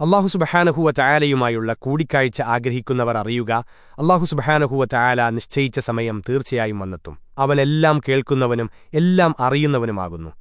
അള്ളാഹുസുബഹാനഹുവ ചായാലയുമായുള്ള കൂടിക്കാഴ്ച ആഗ്രഹിക്കുന്നവർ അറിയുക അള്ളാഹുസുബഹാനഹുവ ചായാല നിശ്ചയിച്ച സമയം തീർച്ചയായും വന്നെത്തും. അവനെല്ലാം കേൾക്കുന്നവനും എല്ലാം അറിയുന്നവനുമാകുന്നു.